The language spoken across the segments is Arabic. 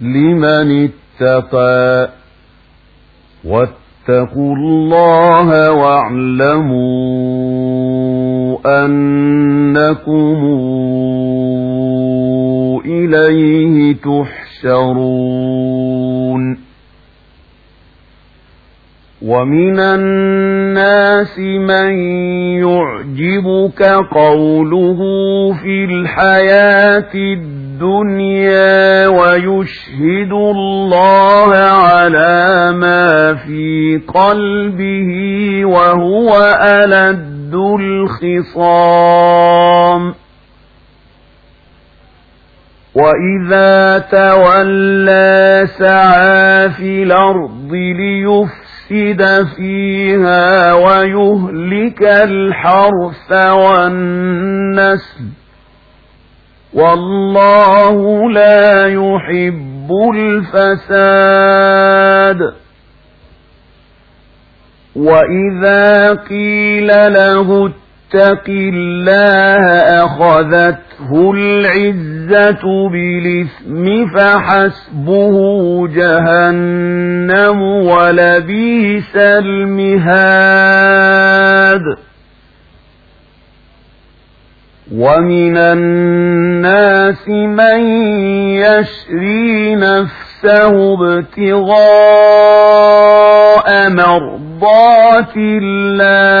لمن اتقى واتقوا الله واعلموا أنكم إليه تحشرون ومن الناس من يعجبك قوله في الحياة الدنيا ويشهد الله على ما في قلبه وهو ألد الخصام وإذا تولى سعى في الأرض ليفسد فيها ويهلك الحرث والنسل. والله لا يحب الفساد. وإذا قيل له اتق الله أخذته العزة بالإثم فحسبه جهنم ولبيس المهاد ومن الناس من يشري نفسه ابتغاء مرضات الله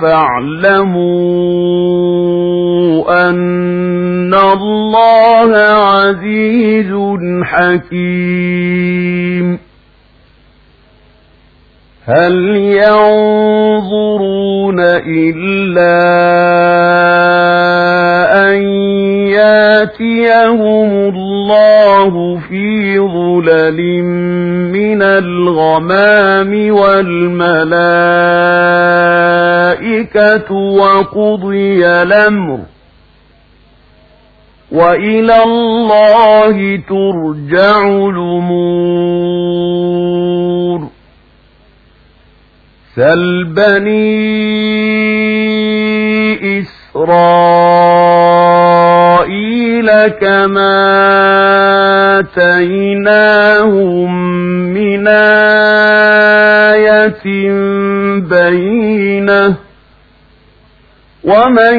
فاعلموا أن الله عزيز حكيم هل ينظرون إلا أن ياتيهم الله في ظلل من الغمام والملائكة وقضي الأمر وإلى الله ترجع الأمور سل بني إسرائيل كما آتيناهم من آية بينة ومن